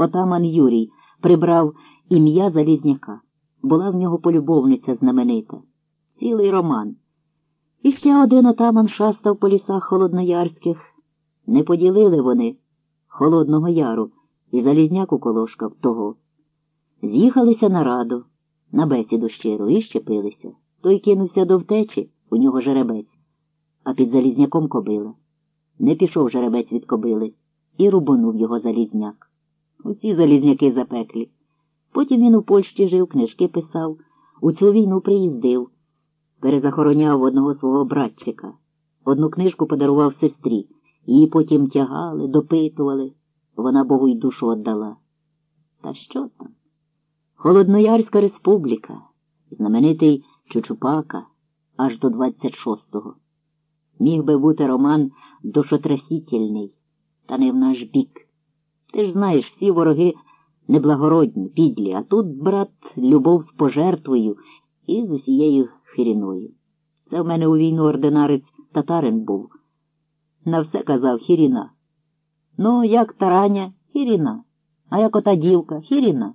Отаман Юрій прибрав ім'я Залізняка. Була в нього полюбовниця знаменита. Цілий роман. І ще один отаман шастав по лісах холодноярських. Не поділили вони Холодного Яру і Залізняк уколошкав того. З'їхалися на раду, на бесіду щиру і щепилися. Той кинувся до втечі, у нього жеребець, а під Залізняком кобила. Не пішов жеребець від кобили і рубанув його Залізняк. Усі Залізняки запеклі. Потім він у Польщі жив, книжки писав, у цю війну приїздив, перезахороняв одного свого братчика. Одну книжку подарував сестрі, її потім тягали, допитували. Вона Богу й душу віддала. Та що там? Холодноярська республіка, знаменитий Чучупака аж до 26-го. Міг би бути роман душотрасітельний, та не в наш бік. Ти ж знаєш, всі вороги неблагородні, підлі, а тут, брат, любов з пожертвою і з усією хиріною. Це в мене у війну ординарець татарин був. На все казав хіріна. Ну, як тараня, хіріна, а як ота дівка, хіріна.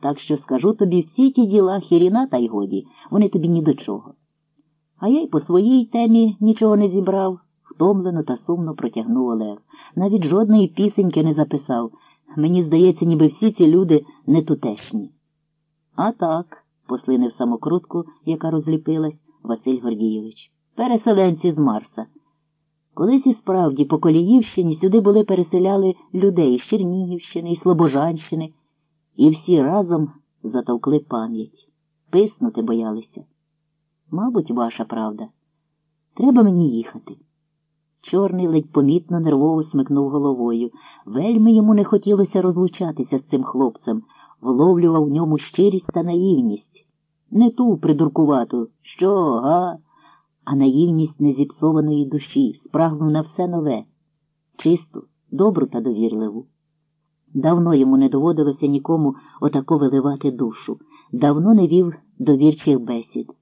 Так що скажу тобі всі ті діла хіріна та й годі, вони тобі ні до чого. А я й по своїй темі нічого не зібрав, втомлено та сумно протягнув Олег. Навіть жодної пісеньки не записав. Мені здається, ніби всі ці люди не тутешні. А так, послинив самокрутку, яка розліпилась, Василь Гордійович. Переселенці з Марса. Колись і справді по Коліївщині сюди були переселяли людей з Чернігівщини і Слобожанщини, і всі разом затовкли пам'ять. Писнути боялися. Мабуть, ваша правда. Треба мені їхати. Чорний ледь помітно нервово смикнув головою. Вельми йому не хотілося розлучатися з цим хлопцем, вловлював в ньому щирість та наївність. Не ту придуркувату, що, га, а наївність незіпсованої душі, спрагнув на все нове, чисту, добру та довірливу. Давно йому не доводилося нікому отако виливати душу, давно не вів довірчих бесід.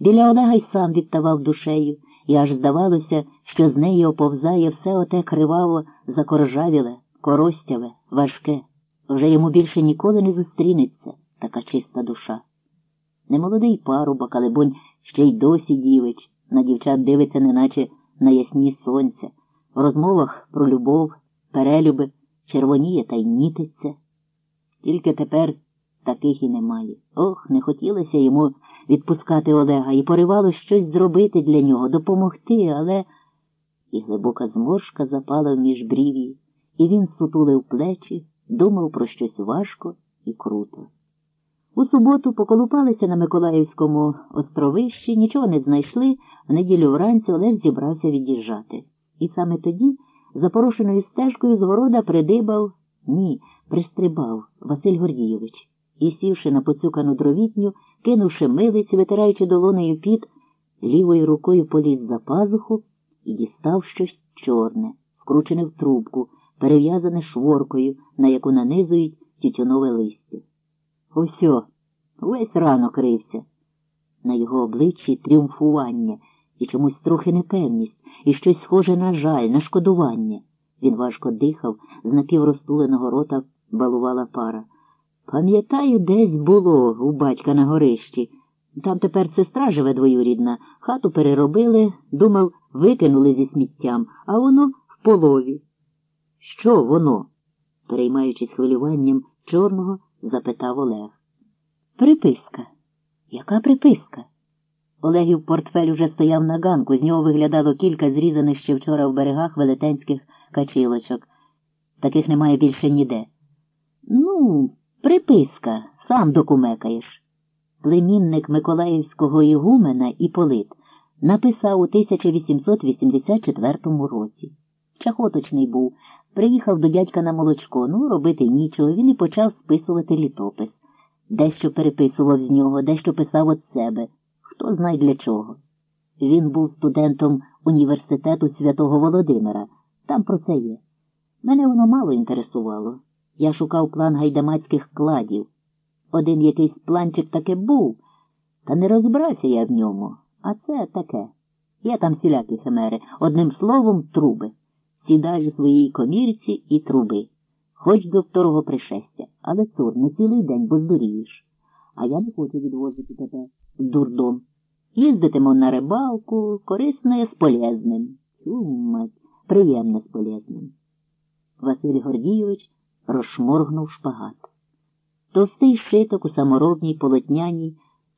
Біля Олега й сам відтавав душею, і аж здавалося, що з неї оповзає все оте криваво, закоржавіле, коростяве, важке. Вже йому більше ніколи не зустрінеться така чиста душа. Немолодий парубок, але бонь ще й досі дівич, на дівчат дивиться, неначе на ясні сонця, в розмовах про любов, перелюби, червоніє та й нітиться. Тільки тепер таких і немає. Ох, не хотілося йому відпускати Олега і поривало щось зробити для нього, допомогти, але і глибока зморшка запала в міжбрів'ї, і він сутулив плечі, думав про щось важко і круто. У суботу поколупалися на Миколаївському островищі, нічого не знайшли, в неділю вранці Олег зібрався від'їжджати. І саме тоді, запорошеною стежкою з города придибав, ні, пристрибав Василь Гордійович і, сівши на поцюкану дровітню, кинувши милиць, витираючи долонею піт, лівою рукою поліз за пазуху і дістав щось чорне, вкручене в трубку, перев'язане шворкою, на яку нанизують тютюнове листя. Усьо, весь ранок рився. На його обличчі тріумфування і чомусь трохи непевність, і щось схоже на жаль, на шкодування. Він важко дихав, з напіврозтуленого рота балувала пара. Пам'ятаю, десь було у батька на горищі. Там тепер сестра живе двоюрідна, хату переробили, думав, викинули зі сміттям, а воно в полові. Що воно? переймаючись хвилюванням чорного, запитав Олег. Приписка. Яка приписка? Олегів портфель уже стояв на ганку, з нього виглядало кілька зрізаних ще вчора в берегах велетенських качилочок. Таких немає більше ніде. Ну, приписка, сам докумекаєш. Племінник Миколаївського ігумена Іполит написав у 1884 році. Чахоточний був, приїхав до дядька на молочко, ну, робити нічого, він і почав списувати літопис. Дещо переписував з нього, дещо писав від себе. Хто знає для чого. Він був студентом університету святого Володимира. Там про це є. Мене воно мало інтересувало. Я шукав план гайдамацьких кладів. Один якийсь планчик таки був, та не розбрався я в ньому. А це таке. Я там всілякі химери, одним словом, труби. Сідаю своїй комірці і труби. хоч до второго пришестя, але цур, не цілий день, бо здурієш. А я не хочу відвозити тебе в дурдом. Їздитиму на рибалку, корисне з полезним. Тю, мать, приємне з полезним. Василь Гордійович розшморгнув шпагат. Товстий шиток у саморобній полотняній,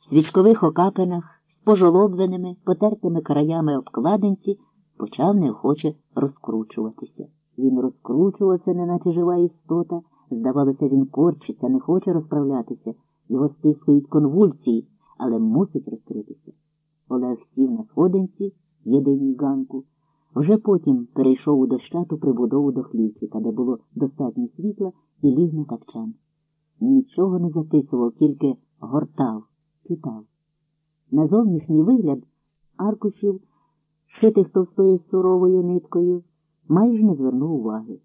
свічкових окапинах, з пожолобленими, потертими краями обкладинці, почав неохоче розкручуватися. Він розкручувався, неначе жива істота, здавалося, він корчиться, не хоче розправлятися, його стискують конвульсії, але мусить розкритися. Олег сів на сходинці, єдиній ганку, вже потім перейшов у дощату прибудову до хлівчика, де було достатньо світла і ліг на тапчан. Нічого не записував, тільки гортав, читав. На зовнішній вигляд аркушів, шитих товстою суровою ниткою, майже не звернув уваги.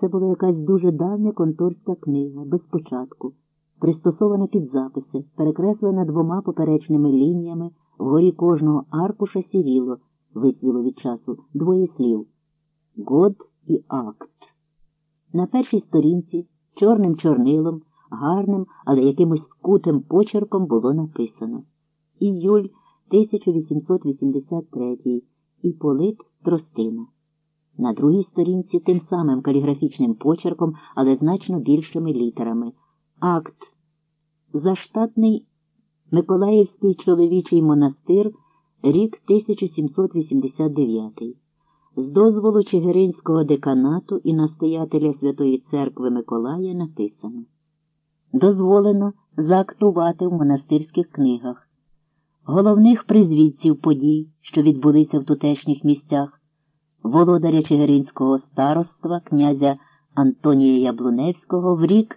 Це була якась дуже давня конторська книга, без початку, пристосована під записи, перекреслена двома поперечними лініями, вгорі кожного аркуша сіріло, вицвіло від часу, двоє слів Год і акт. На першій сторінці чорним чорнилом, гарним, але якимось скутим почерком було написано Іюль 1883 Іполит Тростина. На другій сторінці тим самим каліграфічним почерком, але значно більшими літерами. Акт. Заштатний Миколаївський чоловічий монастир, рік 1789. З дозволу Чигиринського деканату і настоятеля Святої Церкви Миколая написано. Дозволено заактувати в монастирських книгах головних призвідців подій, що відбулися в тутешніх місцях, володаря Чигиринського староства, князя Антонія Яблуневського в рік